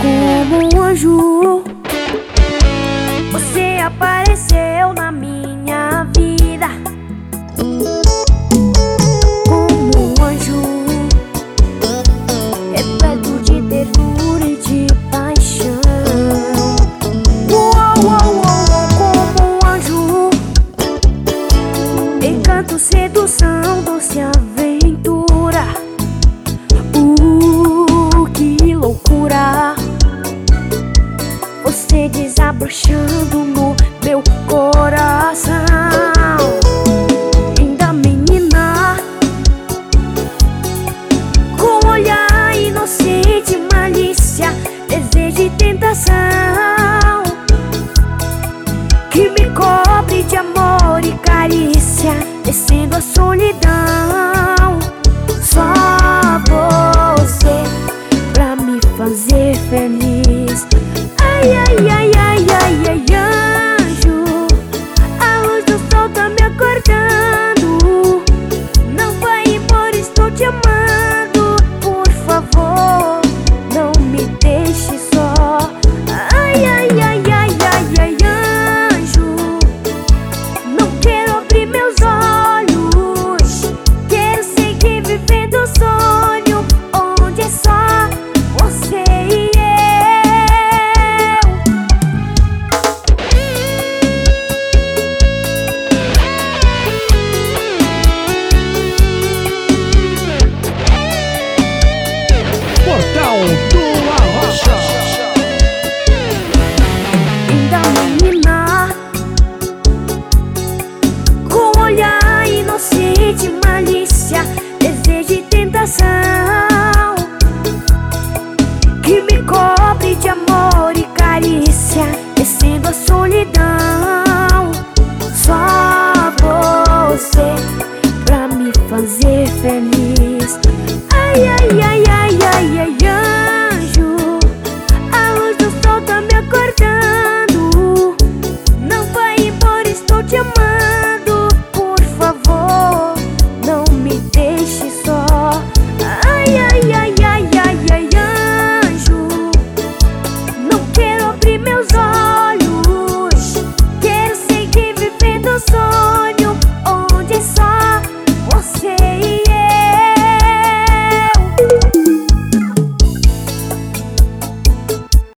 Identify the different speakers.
Speaker 1: Como um anjo, você apareceu. coração, doce aventura. Uh, que loucura! Você desabrochando no meu coração. Linda menina, com olhar inocente, malícia, desejo e tentação que me cobre de amor e carícia. Esse